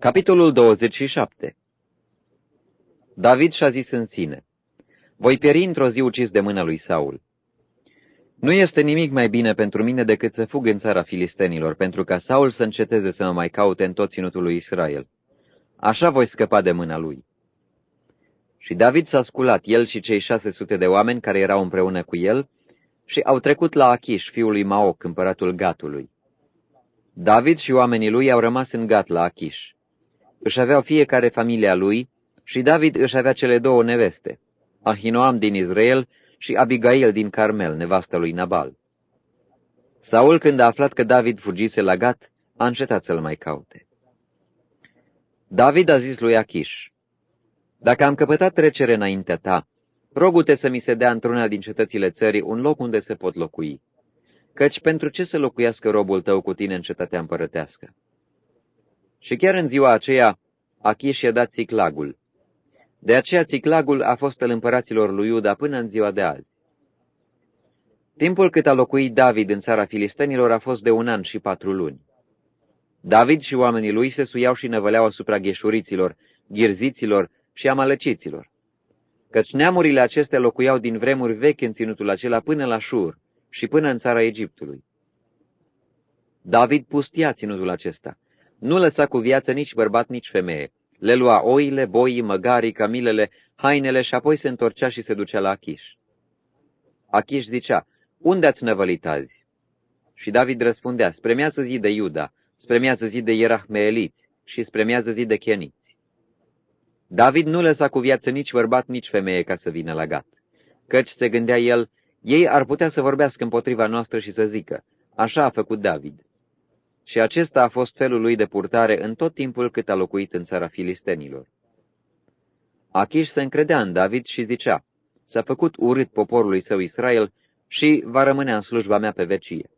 Capitolul 27 David și-a zis în sine, Voi pieri într-o zi ucis de mâna lui Saul. Nu este nimic mai bine pentru mine decât să fug în țara filistenilor, pentru ca Saul să înceteze să mă mai caute în tot ținutul lui Israel. Așa voi scăpa de mâna lui. Și David s-a sculat, el și cei șase sute de oameni care erau împreună cu el, și au trecut la Achish, fiul lui Maoc, împăratul Gatului. David și oamenii lui au rămas în Gat la Achish. Își aveau fiecare familia lui și David își avea cele două neveste, Ahinoam din Israel și Abigail din Carmel, nevasta lui Nabal. Saul, când a aflat că David fugise la Gat, a încetat să-l mai caute. David a zis lui Achish, Dacă am căpătat trecere înaintea ta, rogu-te să mi se dea într-una din cetățile țării un loc unde se pot locui. Căci pentru ce să locuiască robul tău cu tine în cetatea împărătească? Și chiar în ziua aceea, Achish i-a dat țiclagul. De aceea țiclagul a fost al împăraților lui Iuda până în ziua de azi. Timpul cât a locuit David în țara filistenilor a fost de un an și patru luni. David și oamenii lui se suiau și năvăleau asupra gheșuriților, ghirziților și amalăciților. Căci neamurile acestea locuiau din vremuri vechi în ținutul acela până la Șur și până în țara Egiptului. David pustia ținutul acesta. Nu lăsa cu viață nici bărbat, nici femeie. Le lua oile, boii, măgarii, camilele, hainele și apoi se întorcea și se ducea la Achiș. Achiș zicea, unde ați năvălit azi? Și David răspundea, spre miază zi de Iuda, spre miază zi de Ierahmeeliți și spre miază zi de Cheniți. David nu lăsa cu viață nici bărbat, nici femeie ca să vină la gat, căci se gândea el, ei ar putea să vorbească împotriva noastră și să zică, așa a făcut David. Și acesta a fost felul lui de purtare în tot timpul cât a locuit în țara filistenilor. Achiș se încredea în David și zicea, s-a făcut urât poporului său Israel și va rămâne în slujba mea pe vecie.